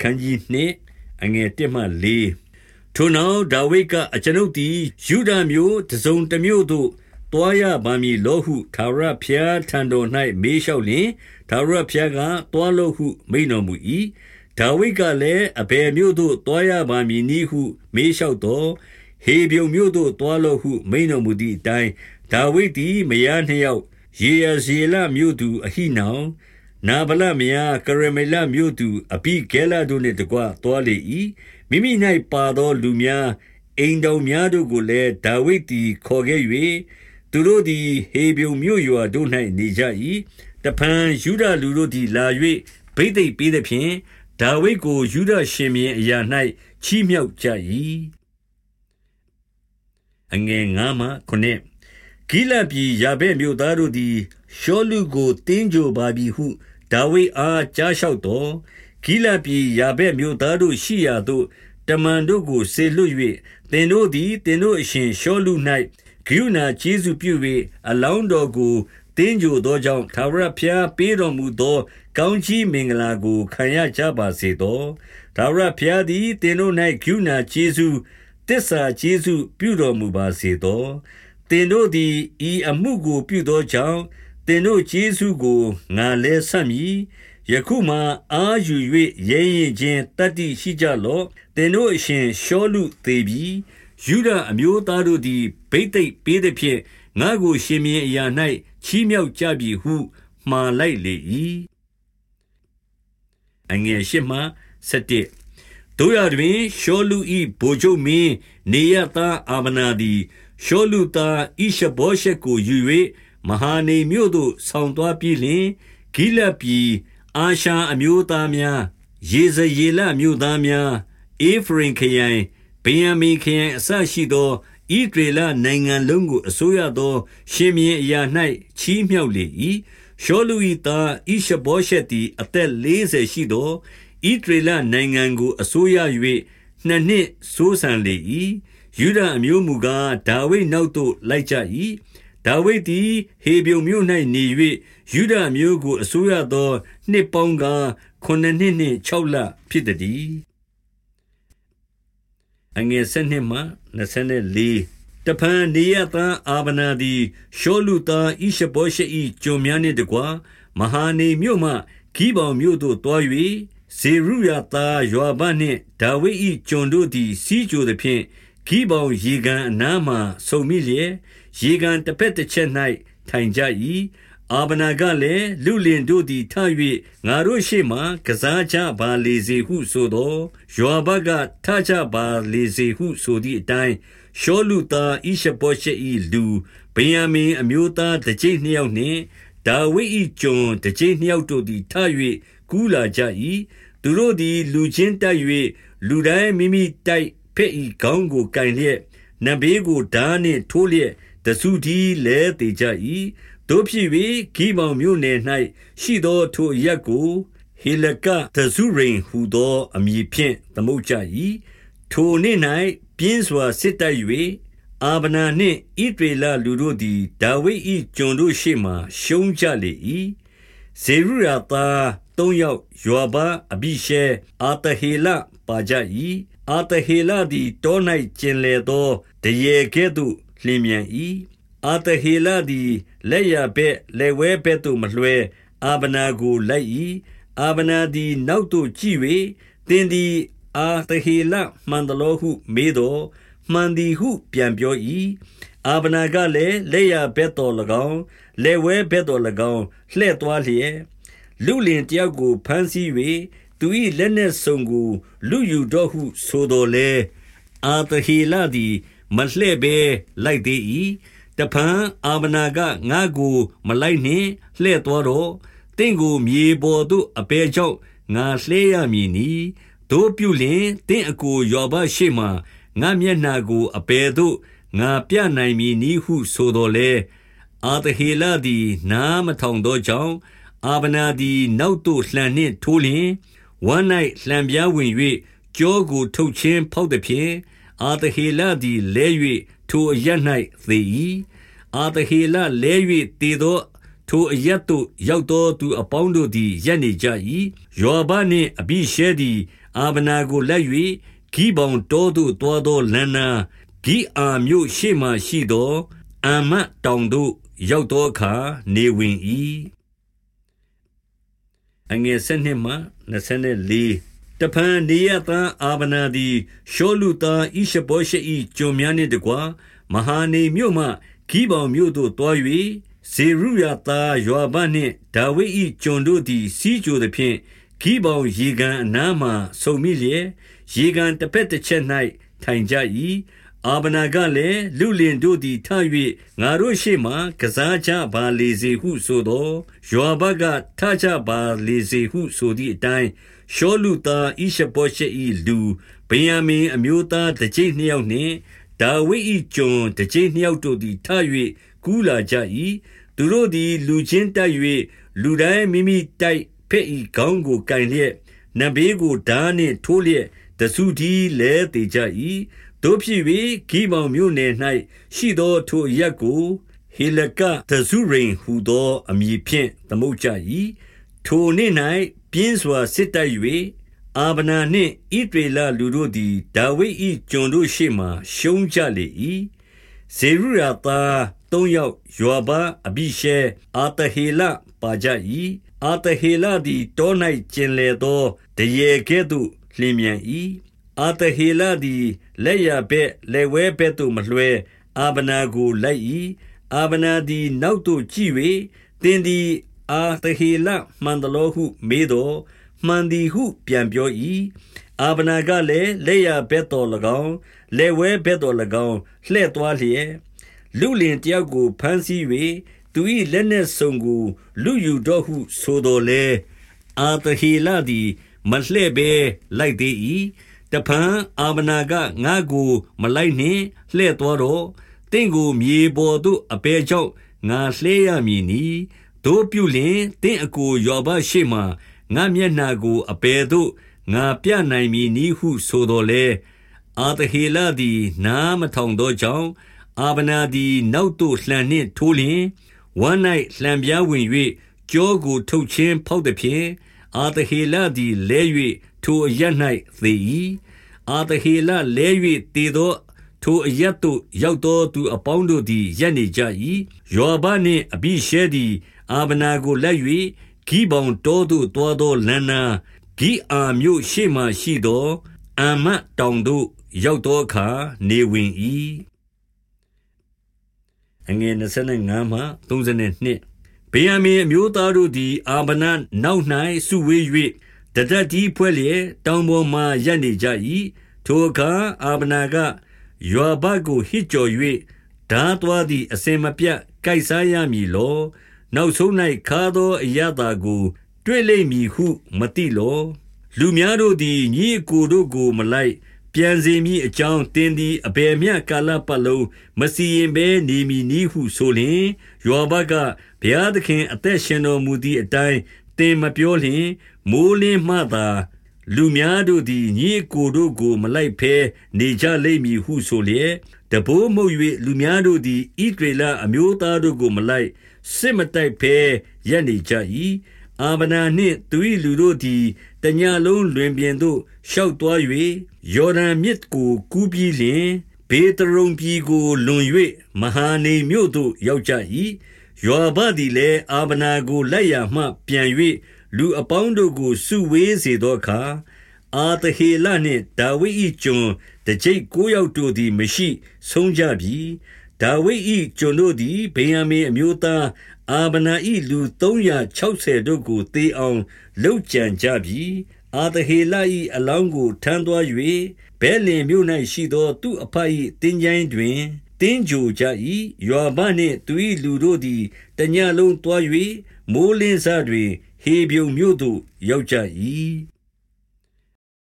အခန်းကြီး2အငယ်1မှ4ထိုနောက်ဒါဝိဒ်ကအကျွန်ုပ်သည်ယူဒမျိုးတစုံတစ်မျိုးသို့တွားရပါမည်လောဟုသာရဖျားထံတော်၌မေးလျှောက်လျင်သာရဖျားကတွားလို့ဟုမိန်တော်မူ၏ဒါဝိဒ်ကလည်းအဘယ်မျိုးသို့တွားရပါမည်နည်းဟုမေးလျှောက်တော်ဟေဗြုံမျိုးသို့တွားလို့ဟုမိန်တော်မူသည့်အတိုင်းဒါဝိဒ်သည်မယားနှစ်ယောက်ယေရဇေလမြို့သူအဟိနောင် နာဗလမယားကရမေလမြို့သူအဘိဂဲလတို့နှင့်တကွတွားလေ၏မိမိ၌ပါသောလူများအိမ်တော်များတို့ကိုလည်းဒါဝိဒ်သည်ခေါ်ခဲ့၍သူတို့သည်ဟေဗြုံမြို့ရွာတို့၌နေကြ၏တဖန်ယူဒလူတို့သည်လာ၍ဗိသိက်ပေးသည်ဖြင့်ဒါဝိဒ်ကိုယူဒရှင်မြင်းအရာ၌ချီးမြှောက်ကြ၏အငယ်9မှ9ဂိလပြည်ယာဘဲမြို့သားတို့သည်ရှောလူကိုတင်းကြိုပါပြီဟု ဒါဝိဒ်အားကြားလျှောက်တော်ဂိလပြည်ယာဘဲမြို့သားတို့ရှိရာသို့တမန်တို့ကိုဆေလွတ်၍သင်တို့သည်သင်တို့အရှင်ရှောလူ၌ဂိယူနာကျေးဇူးပြု၍အလောင်းတော်ကိုတင်းကြိုသောကြောင့်သာဝရဖျားပေးတော်မူသော ကောင်းကြီးမင်္ဂလာကိုခံရကြပါစေသောသာဝရဖျားသည်သင်တို့၌ဂိယူနာကျေးဇူးတစ္ဆာကျေးဇူးပြုတော်မူပါစေသောသင်တို့သည်ဤအမှုကိုပြုသောကြောင့်သ င်တို့ကျေးဇူးကိုငါလည်းဆပ်မည်ယခုမှအာယူ၍ရဲရင်ချင်းတတ္တိရှိကြလော့သင်တို့အရှင်ရှောလူသေးပြီယူဒအမျိုးသားတို့သည်ဗိသိက်ပေးသည်ဖြင့်ငါကိုရှင်မြင်းအရာ၌ချီးမြှောက်ကြပြီဟုမှားလိုက်လေ၏အငယ်ရှိမှ7တို့ရတွင်ရှောလူဤဘိုလ်ချုပ်မင်းနေရသားအာဗနာသည်ရှောလူသားဣရှဘောရှက်ကိုယူ၍ မဟာနေမြို့သို့ဆောင်သွားပြီးလျှင်ဂိလပြည်အာရှာအမျိုးသားများယေဇယေလမြို့သားများအေဖရင်ခရိုင်ဗင်ယမင်ခရိုင်အစရှိသောဣဒေလနိုင်ငံလုံးကိုအစိုးရသော ရှင်မြင်းအရာ၌ချီးမြှောက်လေ၏ရှောလူ၏သားဣရှဘောရှက်သည်အသက်40ရှိသောဣဒေလနိုင်ငံကိုအစိုးရ၍နှစ်နှစ်စိုးစံလေ၏ယုဒအမျိုးမူကားဒါဝိဒ်နောက်သို့လိုက်ကြ၏ ဒါဝိဒ်သည်ဟေဗြုန်မြို့၌နေ၍ယုဒအမျိုးကိုအစိုးရသောနှစ်ပေါင်းကားခုနှစ်နှစ်နှင့်၆လဖြစ်သည်အငယ်၁၂မှ24တဖန်နေရသားအာဗနာသည်ရှောလူသားဣရှဘောရှေ၏ကျွန်များနှင့်တကွမဟာနေမြို့မှဂိဘောင်မြို့သို့တွား၍ဇေရုယာသားယောဘနှင့်ဒါဝိဒ်၏ကျွန်တို့သည်စီးကြိုသည်ဖြင့်ဂိဘောင်ရေကန်အနားမှဆုံမိလျက် ရေကန်တစ်ဖက်တစ်ချက်၌ထိုင်ကြ၏အာဗနာကလည်းလူလင်တို့သည်ထ၍ငါတို့ရှေ့မှကစားကြပါလေစေဟုဆိုသောယောဘကထကြပါလေစေဟုဆိုသည့်အတိုင်းရှောလူသားဣရှပောရှေ၏လူဗိယံမင်အမျိုးသားတစ်ကြိမ်နှစ်ယောက်နှင့်ဒါဝိဒ်၏ကျွန်တစ်ကြိမ်နှစ်ယောက်တို့သည်ထ၍ကူးလာကြ၏သူတို့သည်လူချင်းတိုက်၍လူတိုင်းမိမိတိုက်ဖက်၏ခေါင်းကိုကင်လျက်နဘေးကိုဓာနှင့်ထိုးလျက် တဆူတီလဲတေကြ၏တို့ဖြစ်၍ဂိမောင်မြို့နယ်၌ရှိသောထိုအရက်ကိုဟေလကတဇုရိန်ဟူသောအမည်ဖြင့်သမုတ်ကြ၏ထိုနေ့၌ပြင်းစွာစစ်တိုက်၍အာဗနာနှင့်ဣဒေလလူတို့သည်ဒါဝိဒ်၏ကျွန်တို့ရှေ့မှရှုံးကြလေ၏ဇေရုယာသားသုံးယောက်ယောဘအဘိရှဲအာတဟေလပါကြ၏အာတဟေလသည်တော၌ကျင်လေသောတရေကဲ့သို့ လျင်မြန်၏အာတဟေလသည်လက်ရဘက်လက်ဝဲဘက်သို့မလွှဲအာဗနာကိုလိုက်၏အာဗနာသည်နောက်သို့ကြည့်၍သင်သည်အာတဟေလမှန်တလို့ဟု မေးတော်မှန်သည်ဟု ပြန်ပြော၏အာဗနာကလည်းလက်ရဘက်တော်၎င်းလက်ဝဲဘက်တော်၎င်းလှဲ့သွားလျက်လူလင်တယောက်ကိုဖမ်းဆီး၍သူ၏လက်နှင့်စုံကိုလူယူတော့ဟု ဆိုတော်လေအာတဟေလသည် မလှဲ့ဘဲလိုက်သေး၏တဖန်အာဗနာကငါကို မလိုက်နှင့်လှဲ့တော်တော့တင့်ကိုမြေပေါ်သို့အပေကြောင့်ငါလှဲရမည်နီတို့ပြုလင်တင့်အကိုယောဘရှိမှငါမျက်နာကိုအပေသို့ငါပြနိုင်မည်နီဟုဆိုတော်လေအာတဟေလသည်နားမထောင်သောကြောင့်အာဗနာသည်နောက်သို့လှန်နှင့်ထိုးလျင်ဝမ်း၌လှံပြားဝင်၍ကြောကိုထုတ်ချင်းဖောက်သည်ဖြင့် အာတဟေလသည်လဲ၍ထိုအရ၌သေ၏အာတဟေလလဲ၍သေသောထိုအရတ်သို့ရောက်သောသူအပေါင်းတို့သည်ရပ်နေကြ၏ယောဘနှင့်အဘိရှဲသည်အာဗနာကိုလိုက်၍ဂိဘောင်တောသို့သွားသောလမ်းနာဂိအာမြို့ရှေ့မှရှိသောအမတ်တောင်သို့ရောက်သောအခါနေဝင်၏အငယ်၁၂မှ24 တဖန်နေရသအာဗနာသည်ရှောလူသားဣရှဘောရှေ၏ကျွန်များနှင့်တကွမဟာနေမြို့မှဂိဘောင်မြို့သို့တွား၍ဇေရုယာသားယောဘနှင့်ဒါဝိဒ်၏ကျွန်တို့သည် စီးကြိုသဖြင့်ဂိဘောင်ရေကန်အနားမှဆုံမိလျက်ရေကန်တစ်ဖက်တစ်ချက်၌ထိုင်ကြ၏အာဗနာကလည်းလူလင်တို့သည်ထ၍ငါတို့ရှေ့မှကစားကြပါလေစေဟုဆိုသောယောဘကထကြပါလေစေဟုဆိုသည့်အတိုင်း ရှောလူသားဣရှပောရှေ၏လူဗင်ယမင်အမျိုးသားတစ်ကျိပ်နှစ်ယောက်နှင့်ဒါဝိဒ်၏ကျွန်တစ်ကျိပ်နှစ်ယောက်တို့သည်ထ၍ကူးလာကြ၏သူတို့သည်လူချင်းတိုက်၍လူတိုင်းမိမိတိုက်ဖက်၏ခေါင်းကိုကင်လျက်နဘေးကိုဓာနှင့်ထိုးလျက်တဆူတီလဲတေကြ၏တို့ဖြစ်၍ဂိမောင်မြို့နယ်၌ရှိသောထိုအရက်ကိုဟေလကတဇုရိန်ဟူသောအမည်ဖြင့်သမုတ်ကြ၏ထိုနေ့၌ ပြင်းစွာစစ်တိုက်၍အာဗနာနှင့်ဣဒေလလူတို့သည် ဒါဝိဒ်၏ကျွန်တို့ရှေ့မှရှုံးကြလေ၏ဇေရုယာသားသုံးယောက်ယောဘ အဘိရှဲ အာတဟေလပါကြ၏အာတဟေလသည် တော၌ကျင်လေသောတရေကဲ့သို့ လျင်မြန်၏အာတဟေလသည် လက်ရဘက် လက်ဝဲဘက်သို့ မလွှဲ အာဗနာကို လိုက်၏အာဗနာသည် နောက်သို့ကြည့်၍တင်းသည် အာတဟေလမှန်တလို့ဟုမေးတော်မှန်သည်ဟုပြန်ပြော၏အာဗနာကလည်းလက်ရဘက်တော်၎င်းလက်ဝဲဘက်တော်၎င်းလှဲ့သွားလျက်လူလင်တယောက်ကိုဖမ်းဆီး၍သူ၏လက်နှင့်စုံကိုလူယူတော့ဟုဆိုတော်လေအာတဟေလသည်မလှဲ့ဘဲလိုက်သေး၏တဖန်အာမနာကငါကိုမလိုက်နှင့်လှဲ့တော်တော့တင့်ကိုမြေပေါ်သို့အပေကြောင့်ငါလှဲရမည်နီ တို့ပြုလင်တင့်အကိုယောဘရှိမှငါမျက်နာကိုအပေသို့ငါပြနိုင်မည်နီဟုဆိုတော်လေအာတဟေလသည် နားမထောင်သောကြောင့်အာဗနာသည်နောက်သို့လှန်နှင့်ထိုးလျင်ဝမ်း၌လှံပြားဝင်၍ကြောကိုထုတ်ချင်းဖောက်သည်ဖြင့်အာတဟေလသည်လဲ၍ထိုအရ၌သေ၏အာတဟေလလဲ၍သေသောထိုအရသို့ရောက်သောသူအပေါင်းတို့သည်ရက်နေကြ၏ယောဘနှင့်အဘိရှဲသည် အာဗနာကိုလက်၍ဂိဘောင်တောသို့တွားသောလမ်းနာဂိအာမြို့ရှိမှရှိသောအမတ်တောင်သို့ရောက်သောအခါနေဝင်၏အငယ်25မှ32ဗေယမင်အမျိုးသားတို့သည် အာဗနနောက်၌စုဝေး၍တဒတ်တီဖွဲ့လျက်တောင်ပေါ်မှရပ်နေကြ၏ထိုအခါအာဗနာကယောဘကိုဟစ်ကြော်၍ဓာသွားသည်အစင်မပြတ်ကိုက်စားရမည်လော နောက်ဆုံး၌ခါသောအရသာကို တွေ့လိမ့်မည်ဟု မသိလော လူများတို့သည်ညီအကိုတို့ကိုမလိုက်ပြန်စေမည်အကြောင်းတင်းသည်အဘယ်မျှကာလပတ်လုံးမစီရင်ဘဲနေမည်နည်းဟုဆိုလျင်ယောဘကဘုရားသခင်အသက်ရှင်တော်မူသည့်အတိုင်းတင်မပြောလျင်မိုးလင်းမှသာလူများတို့သည်ညီကိုတို့ကို မလိုက်ဖဲနေကြလိမ့်မည်ဟုဆိုလျက် တဘိုးမှုတ်၍လူများတို့သည်ဣဒရေလအမျိုးသားတို့ကိုမလိုက်စစ်မတိုက်ဖဲရပ်နေကြ၏အာဗနာနှင့်သူ၏လူတို့သည်တညလုံးလွင်ပြင်သို့ရှောက်သွား၍ယော်ဒန်မြစ်ကိုကူးပြီးလျင်ဘေတရုံပြည်ကိုလွန်၍မဟာနေမြို့သို့ရောက်ကြ၏ယောဘသည်လည်းအာဗနာကိုလက်ရမှပြန်၍လူအပေါင်းတို့ကိုစုဝေးစေသောအခါအာတဟေလနှင့်ဒါဝိဒ်၏ကျွန် တကြိတ်ကိုယောက်တို့သည်မရှိ ဆုံးကြပြီဒါဝိဒ်၏ကျွန်တို့သည်ဗေယံမင်အမျိုးသားအာဗနာ၏လူ360တို့ကိုသေအောင်လှုပ်ကြံကြပြီအာသဟေလ၏အလောင်းကိုထမ်းသွား၍ဘဲလင်မြို့၌ရှိသော သူ့အဖ၏တင်းကြိုင်းတွင်တင်းကြိုကြ၏ယောဘနှင့်သူ၏လူတို့သည်တညလုံးသွား၍မိုးလင်းစားတွင်ဟေပြုံမြို့သို့ရောက်ကြ၏